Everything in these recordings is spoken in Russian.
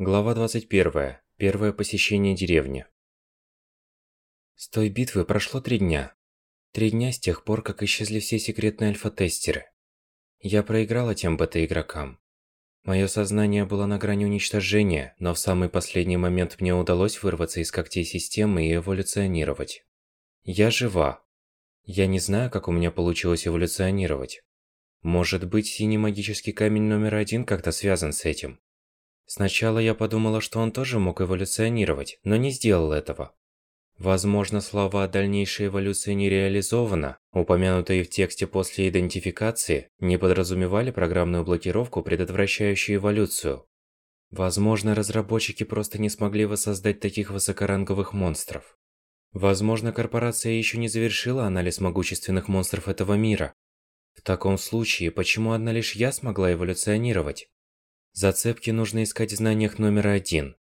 Глава 21. Первое посещение деревни. С той битвы прошло три дня. Три дня с тех пор, как исчезли все секретные альфа-тестеры. Я проиграла тем бета-игрокам. Мое сознание было на грани уничтожения, но в самый последний момент мне удалось вырваться из когтей системы и эволюционировать. Я жива. Я не знаю, как у меня получилось эволюционировать. Может быть, синий магический камень номер один как-то связан с этим. Сначала я подумала, что он тоже мог эволюционировать, но не сделал этого. Возможно, слова о дальнейшей эволюции не реализовано, упомянутые в тексте после идентификации, не подразумевали программную блокировку, предотвращающую эволюцию. Возможно, разработчики просто не смогли воссоздать таких высокоранговых монстров. Возможно, корпорация еще не завершила анализ могущественных монстров этого мира. В таком случае, почему одна лишь я смогла эволюционировать? Зацепки нужно искать в знаниях номер один.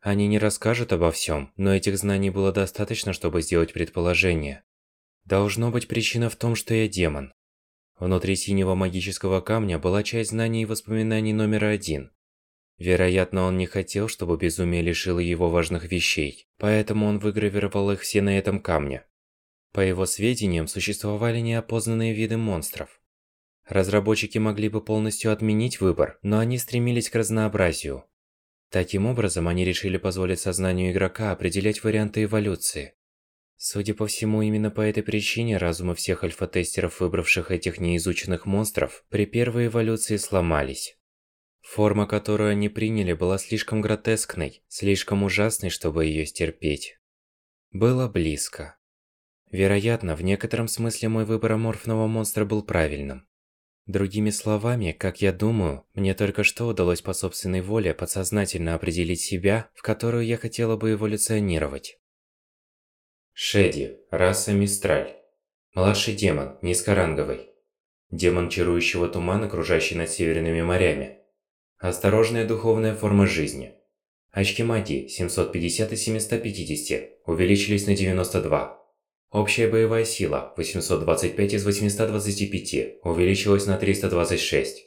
Они не расскажут обо всем, но этих знаний было достаточно, чтобы сделать предположение. Должно быть причина в том, что я демон. Внутри синего магического камня была часть знаний и воспоминаний номер один. Вероятно, он не хотел, чтобы безумие лишило его важных вещей, поэтому он выгравировал их все на этом камне. По его сведениям, существовали неопознанные виды монстров. Разработчики могли бы полностью отменить выбор, но они стремились к разнообразию. Таким образом, они решили позволить сознанию игрока определять варианты эволюции. Судя по всему, именно по этой причине разумы всех альфа-тестеров, выбравших этих неизученных монстров, при первой эволюции сломались. Форма, которую они приняли, была слишком гротескной, слишком ужасной, чтобы ее стерпеть. Было близко. Вероятно, в некотором смысле мой выбор аморфного монстра был правильным. Другими словами, как я думаю, мне только что удалось по собственной воле подсознательно определить себя, в которую я хотела бы эволюционировать. Шеди, раса Мистраль. Младший демон, низкоранговый. Демон чарующего тумана, кружащий над северными морями. Осторожная духовная форма жизни. Очки магии 750 и 750 увеличились на 92. Общая боевая сила 825 из 825 увеличилась на 326.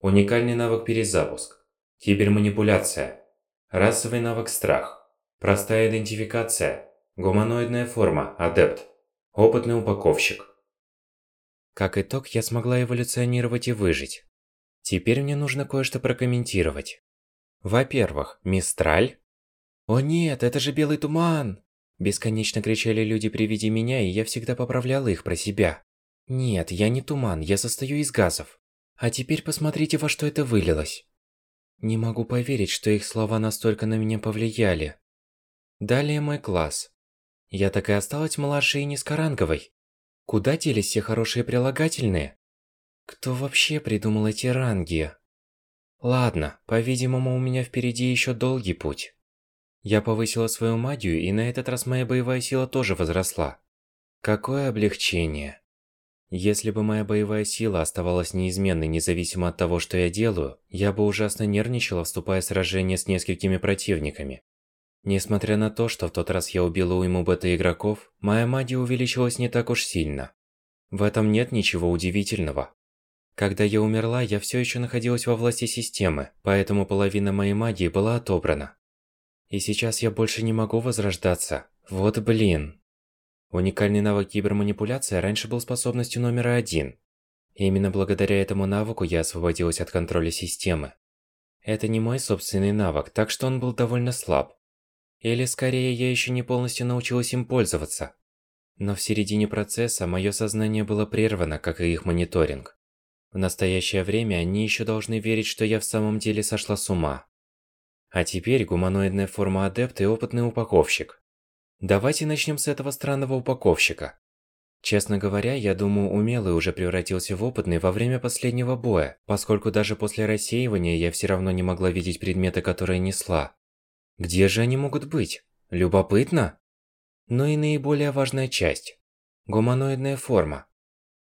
Уникальный навык перезапуск. Киберманипуляция. Расовый навык страх. Простая идентификация. Гуманоидная форма адепт. Опытный упаковщик. Как итог, я смогла эволюционировать и выжить. Теперь мне нужно кое-что прокомментировать. Во-первых, Мистраль? О нет, это же белый туман! Бесконечно кричали люди при виде меня, и я всегда поправляла их про себя. Нет, я не туман, я состою из газов. А теперь посмотрите, во что это вылилось. Не могу поверить, что их слова настолько на меня повлияли. Далее мой класс. Я так и осталась младшей и низкоранговой. Куда делись все хорошие прилагательные? Кто вообще придумал эти ранги? Ладно, по-видимому, у меня впереди еще долгий путь. Я повысила свою магию, и на этот раз моя боевая сила тоже возросла. Какое облегчение. Если бы моя боевая сила оставалась неизменной независимо от того, что я делаю, я бы ужасно нервничала, вступая в сражение с несколькими противниками. Несмотря на то, что в тот раз я убила уйму бета-игроков, моя магия увеличилась не так уж сильно. В этом нет ничего удивительного. Когда я умерла, я все еще находилась во власти системы, поэтому половина моей магии была отобрана. И сейчас я больше не могу возрождаться. Вот блин. Уникальный навык киберманипуляция раньше был способностью номер один. Именно благодаря этому навыку я освободилась от контроля системы. Это не мой собственный навык, так что он был довольно слаб. Или скорее, я еще не полностью научилась им пользоваться. Но в середине процесса мое сознание было прервано, как и их мониторинг. В настоящее время они еще должны верить, что я в самом деле сошла с ума. А теперь гуманоидная форма адепта и опытный упаковщик. Давайте начнем с этого странного упаковщика. Честно говоря, я думаю, умелый уже превратился в опытный во время последнего боя, поскольку даже после рассеивания я все равно не могла видеть предметы, которые несла. Где же они могут быть? Любопытно? Но и наиболее важная часть. Гуманоидная форма.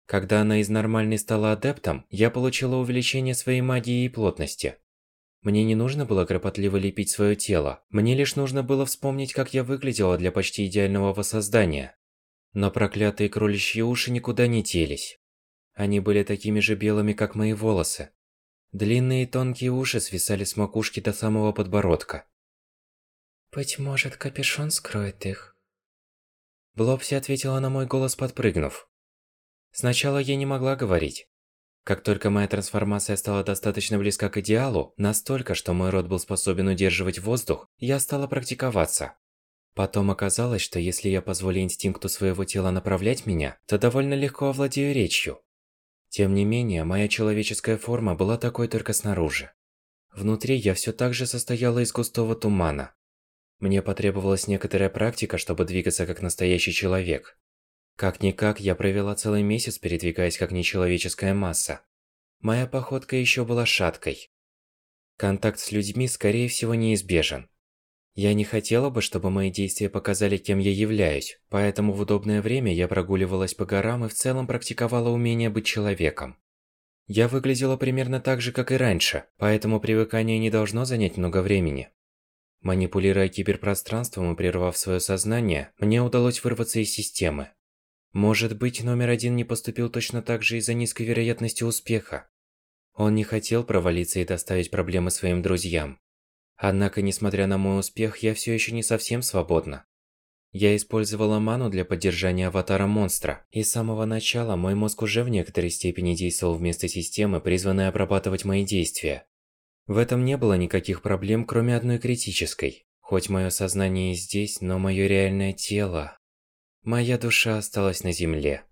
Когда она из нормальной стала адептом, я получила увеличение своей магии и плотности. Мне не нужно было кропотливо лепить свое тело, мне лишь нужно было вспомнить, как я выглядела для почти идеального воссоздания. Но проклятые кроличьи уши никуда не телись. Они были такими же белыми, как мои волосы. Длинные тонкие уши свисали с макушки до самого подбородка. «Быть может, капюшон скроет их?» Блопси ответила на мой голос, подпрыгнув. Сначала я не могла говорить. Как только моя трансформация стала достаточно близка к идеалу, настолько, что мой рот был способен удерживать воздух, я стала практиковаться. Потом оказалось, что если я позволю инстинкту своего тела направлять меня, то довольно легко овладею речью. Тем не менее, моя человеческая форма была такой только снаружи. Внутри я все так же состояла из густого тумана. Мне потребовалась некоторая практика, чтобы двигаться как настоящий человек. Как-никак, я провела целый месяц, передвигаясь как нечеловеческая масса. Моя походка еще была шаткой. Контакт с людьми, скорее всего, неизбежен. Я не хотела бы, чтобы мои действия показали, кем я являюсь, поэтому в удобное время я прогуливалась по горам и в целом практиковала умение быть человеком. Я выглядела примерно так же, как и раньше, поэтому привыкание не должно занять много времени. Манипулируя киберпространством и прервав свое сознание, мне удалось вырваться из системы. Может быть, номер один не поступил точно так же из-за низкой вероятности успеха. Он не хотел провалиться и доставить проблемы своим друзьям. Однако, несмотря на мой успех, я все еще не совсем свободна. Я использовала ману для поддержания аватара монстра, и с самого начала мой мозг уже в некоторой степени действовал вместо системы, призванной обрабатывать мои действия. В этом не было никаких проблем, кроме одной критической. Хоть мое сознание и здесь, но мое реальное тело... Моя душа осталась на земле.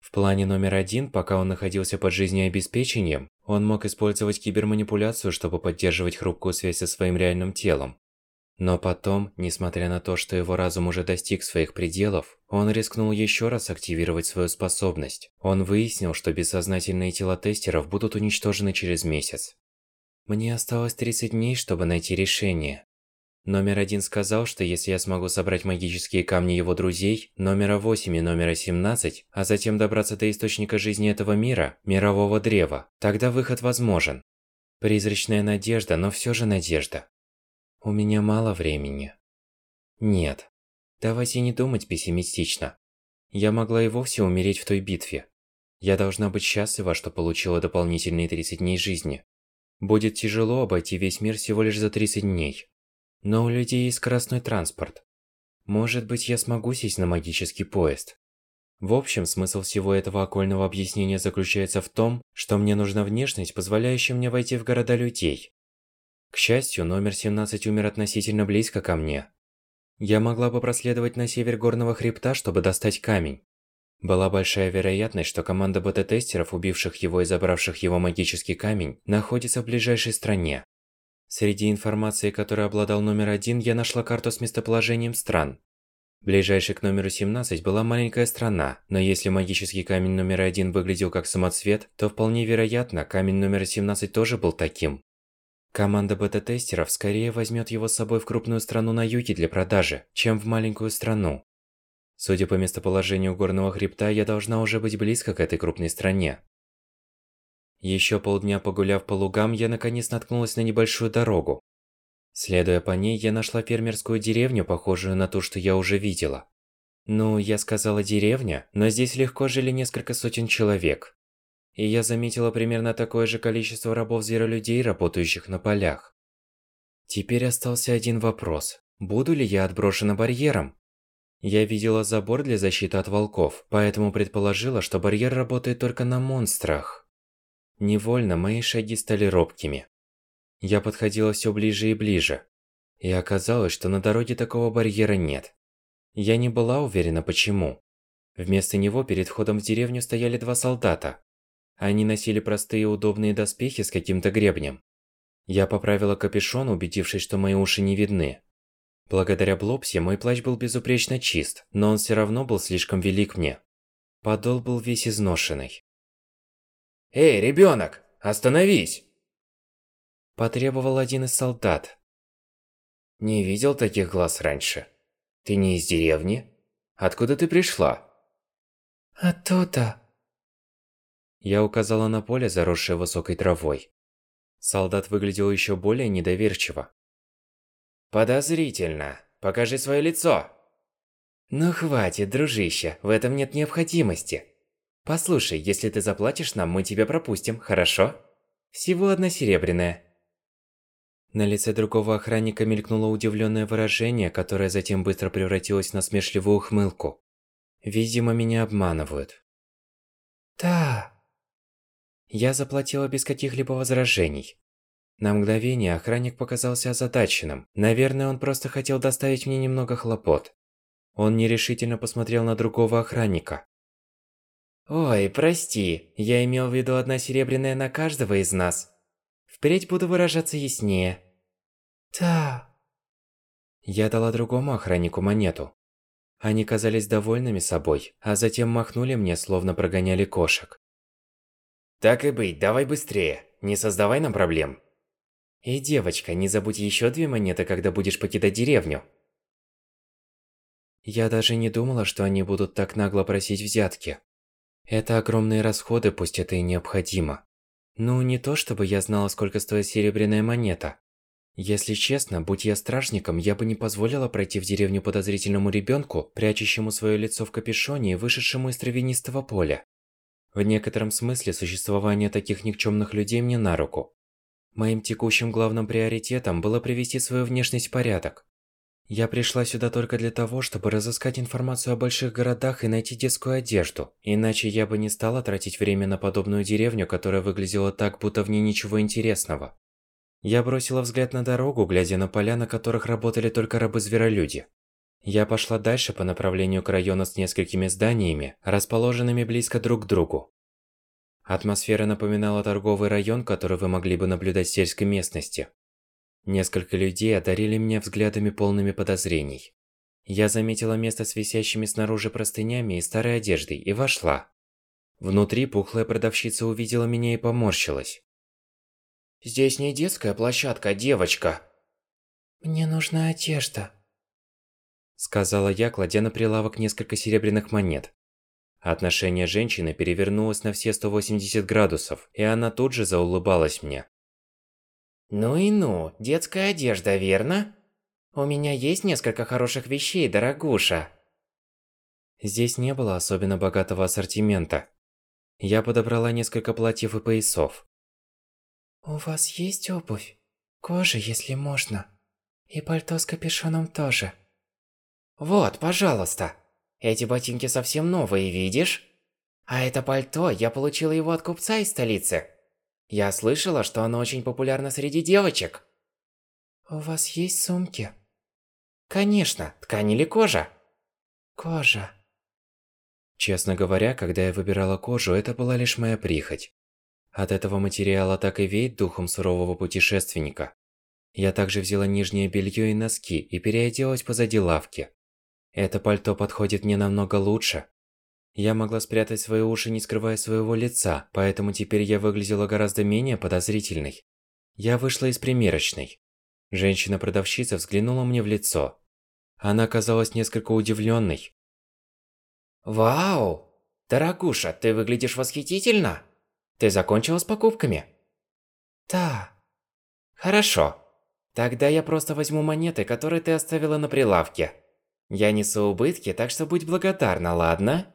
В плане номер один, пока он находился под жизнеобеспечением, он мог использовать киберманипуляцию, чтобы поддерживать хрупкую связь со своим реальным телом. Но потом, несмотря на то, что его разум уже достиг своих пределов, он рискнул еще раз активировать свою способность. Он выяснил, что бессознательные тела тестеров будут уничтожены через месяц. Мне осталось 30 дней, чтобы найти решение. Номер один сказал, что если я смогу собрать магические камни его друзей, номера 8 и номера 17, а затем добраться до источника жизни этого мира, мирового древа, тогда выход возможен. Призрачная надежда, но все же надежда. У меня мало времени. Нет. Давайте не думать пессимистично. Я могла и вовсе умереть в той битве. Я должна быть счастлива, что получила дополнительные 30 дней жизни. Будет тяжело обойти весь мир всего лишь за 30 дней. Но у людей есть скоростной транспорт. Может быть, я смогу сесть на магический поезд. В общем, смысл всего этого окольного объяснения заключается в том, что мне нужна внешность, позволяющая мне войти в города людей. К счастью, номер 17 умер относительно близко ко мне. Я могла бы проследовать на север горного хребта, чтобы достать камень. Была большая вероятность, что команда бета-тестеров, убивших его и забравших его магический камень, находится в ближайшей стране. Среди информации, которой обладал номер один, я нашла карту с местоположением стран. Ближайшей к номеру 17 была маленькая страна, но если магический камень номер один выглядел как самоцвет, то вполне вероятно, камень номер 17 тоже был таким. Команда бета-тестеров скорее возьмет его с собой в крупную страну на юге для продажи, чем в маленькую страну. Судя по местоположению горного хребта, я должна уже быть близко к этой крупной стране. Еще полдня погуляв по лугам, я наконец наткнулась на небольшую дорогу. Следуя по ней, я нашла фермерскую деревню, похожую на ту, что я уже видела. Ну, я сказала деревня, но здесь легко жили несколько сотен человек. И я заметила примерно такое же количество рабов-зверолюдей, работающих на полях. Теперь остался один вопрос. Буду ли я отброшена барьером? Я видела забор для защиты от волков, поэтому предположила, что барьер работает только на монстрах. Невольно мои шаги стали робкими. Я подходила все ближе и ближе. И оказалось, что на дороге такого барьера нет. Я не была уверена, почему. Вместо него перед входом в деревню стояли два солдата. Они носили простые удобные доспехи с каким-то гребнем. Я поправила капюшон, убедившись, что мои уши не видны. Благодаря Блопсе мой плащ был безупречно чист, но он все равно был слишком велик мне. Подол был весь изношенный. «Эй, ребенок, остановись!» Потребовал один из солдат. «Не видел таких глаз раньше. Ты не из деревни? Откуда ты пришла?» «Оттуда». Я указала на поле, заросшее высокой травой. Солдат выглядел еще более недоверчиво. «Подозрительно. Покажи свое лицо!» «Ну хватит, дружище, в этом нет необходимости. Послушай, если ты заплатишь нам, мы тебя пропустим, хорошо? Всего одна серебряная. На лице другого охранника мелькнуло удивленное выражение, которое затем быстро превратилось в насмешливую ухмылку. Видимо, меня обманывают. Да. Я заплатила без каких-либо возражений. На мгновение охранник показался озадаченным. Наверное, он просто хотел доставить мне немного хлопот. Он нерешительно посмотрел на другого охранника. «Ой, прости, я имел в виду одна серебряная на каждого из нас. Впредь буду выражаться яснее». Да. Я дала другому охраннику монету. Они казались довольными собой, а затем махнули мне, словно прогоняли кошек. Так и быть, давай быстрее, не создавай нам проблем. И, девочка, не забудь еще две монеты, когда будешь покидать деревню. Я даже не думала, что они будут так нагло просить взятки. Это огромные расходы, пусть это и необходимо. Ну, не то чтобы я знала, сколько стоит серебряная монета. Если честно, будь я стражником, я бы не позволила пройти в деревню подозрительному ребенку, прячущему свое лицо в капюшоне и вышедшему из травянистого поля. В некотором смысле существование таких никчемных людей мне на руку. Моим текущим главным приоритетом было привести свою внешность в порядок. Я пришла сюда только для того, чтобы разыскать информацию о больших городах и найти детскую одежду. Иначе я бы не стала тратить время на подобную деревню, которая выглядела так, будто в ней ничего интересного. Я бросила взгляд на дорогу, глядя на поля, на которых работали только рабы-зверолюди. Я пошла дальше по направлению к району с несколькими зданиями, расположенными близко друг к другу. Атмосфера напоминала торговый район, который вы могли бы наблюдать в сельской местности. Несколько людей одарили меня взглядами полными подозрений. Я заметила место с висящими снаружи простынями и старой одеждой и вошла. Внутри пухлая продавщица увидела меня и поморщилась. Здесь не детская площадка, девочка. Мне нужна одежда. Сказала я, кладя на прилавок несколько серебряных монет. Отношение женщины перевернулось на все 180 градусов, и она тут же заулыбалась мне. Ну и ну, детская одежда, верно? У меня есть несколько хороших вещей, дорогуша. Здесь не было особенно богатого ассортимента. Я подобрала несколько платьев и поясов. У вас есть обувь? Кожа, если можно. И пальто с капюшоном тоже. Вот, пожалуйста. Эти ботинки совсем новые, видишь? А это пальто, я получила его от купца из столицы. Я слышала, что оно очень популярно среди девочек. У вас есть сумки? Конечно, ткань или кожа? Кожа. Честно говоря, когда я выбирала кожу, это была лишь моя прихоть. От этого материала так и веет духом сурового путешественника. Я также взяла нижнее белье и носки и переоделась позади лавки. Это пальто подходит мне намного лучше. Я могла спрятать свои уши, не скрывая своего лица, поэтому теперь я выглядела гораздо менее подозрительной. Я вышла из примерочной. Женщина-продавщица взглянула мне в лицо. Она казалась несколько удивленной. «Вау! Дорогуша, ты выглядишь восхитительно!» Ты закончила с покупками? Да. Хорошо. Тогда я просто возьму монеты, которые ты оставила на прилавке. Я несу убытки, так что будь благодарна, ладно?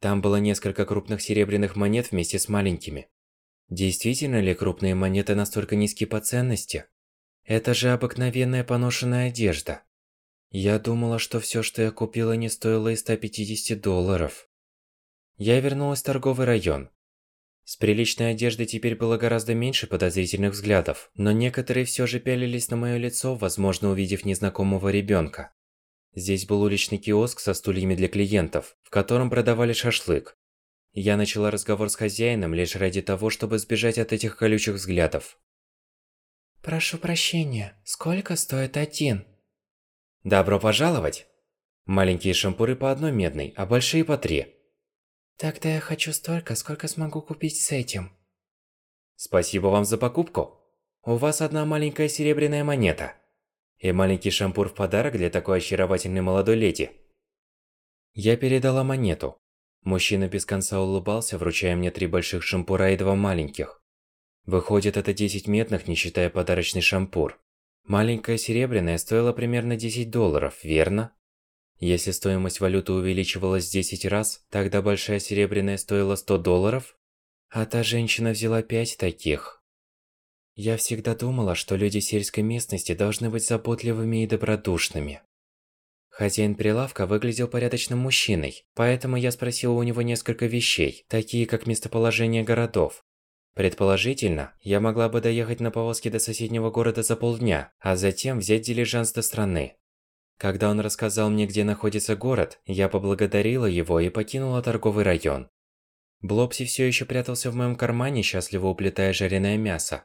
Там было несколько крупных серебряных монет вместе с маленькими. Действительно ли крупные монеты настолько низки по ценности? Это же обыкновенная поношенная одежда. Я думала, что все, что я купила, не стоило и 150 долларов. Я вернулась в торговый район. С приличной одеждой теперь было гораздо меньше подозрительных взглядов, но некоторые все же пялились на мое лицо, возможно, увидев незнакомого ребенка. Здесь был уличный киоск со стульями для клиентов, в котором продавали шашлык. Я начала разговор с хозяином лишь ради того, чтобы сбежать от этих колючих взглядов. Прошу прощения, сколько стоит один? Добро пожаловать! Маленькие шампуры по одной медной, а большие по три. Тогда я хочу столько, сколько смогу купить с этим. Спасибо вам за покупку. У вас одна маленькая серебряная монета. И маленький шампур в подарок для такой очаровательной молодой леди. Я передала монету. Мужчина без конца улыбался, вручая мне три больших шампура и два маленьких. Выходит, это 10 медных, не считая подарочный шампур. Маленькая серебряная стоила примерно 10 долларов, верно? Если стоимость валюты увеличивалась в 10 раз, тогда большая серебряная стоила 100 долларов? А та женщина взяла пять таких. Я всегда думала, что люди сельской местности должны быть заботливыми и добродушными. Хозяин прилавка выглядел порядочным мужчиной, поэтому я спросила у него несколько вещей, такие как местоположение городов. Предположительно, я могла бы доехать на повозке до соседнего города за полдня, а затем взять дилижанс до страны. Когда он рассказал мне, где находится город, я поблагодарила его и покинула торговый район. Блопси все еще прятался в моем кармане, счастливо уплетая жареное мясо.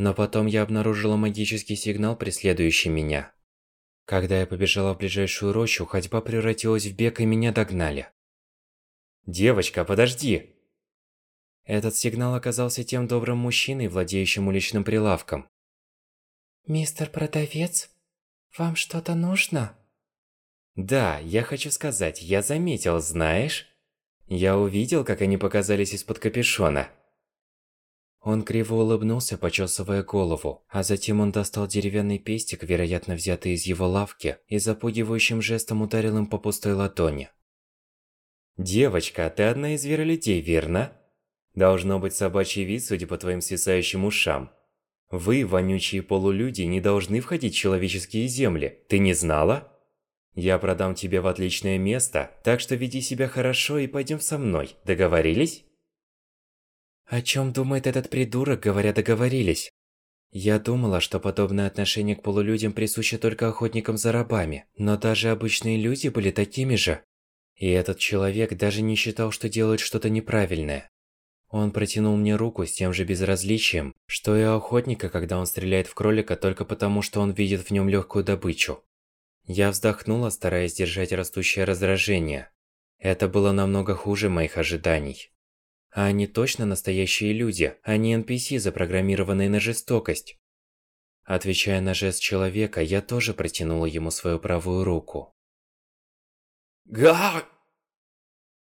Но потом я обнаружила магический сигнал, преследующий меня. Когда я побежала в ближайшую рощу, ходьба превратилась в бег и меня догнали. «Девочка, подожди!» Этот сигнал оказался тем добрым мужчиной, владеющим уличным прилавком. «Мистер продавец, вам что-то нужно?» «Да, я хочу сказать, я заметил, знаешь? Я увидел, как они показались из-под капюшона». Он криво улыбнулся, почесывая голову, а затем он достал деревянный пестик, вероятно взятый из его лавки, и запугивающим жестом ударил им по пустой ладони. «Девочка, ты одна из зверолюдей, верно?» Должно быть собачий вид, судя по твоим свисающим ушам. Вы, вонючие полулюди, не должны входить в человеческие земли. Ты не знала? Я продам тебе в отличное место, так что веди себя хорошо и пойдем со мной. Договорились? О чем думает этот придурок, говоря договорились? Я думала, что подобное отношение к полулюдям присуще только охотникам за рабами, но даже обычные люди были такими же. И этот человек даже не считал, что делает что-то неправильное. Он протянул мне руку с тем же безразличием, что и охотника, когда он стреляет в кролика только потому, что он видит в нем легкую добычу. Я вздохнула, стараясь держать растущее раздражение. Это было намного хуже моих ожиданий. А они точно настоящие люди, а не NPC, запрограммированные на жестокость. Отвечая на жест человека, я тоже протянула ему свою правую руку. Га!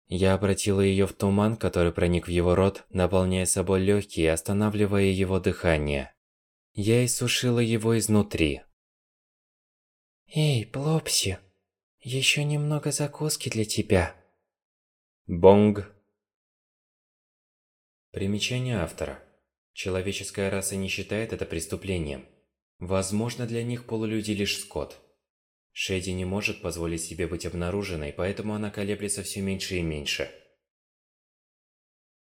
Я обратила ее в туман, который проник в его рот, наполняя собой легкие и останавливая его дыхание. Я иссушила его изнутри. Эй, Плопси, еще немного закуски для тебя. Бонг. Примечание автора. Человеческая раса не считает это преступлением. Возможно, для них полулюди лишь скот. Шеди не может позволить себе быть обнаруженной, поэтому она колеблется все меньше и меньше.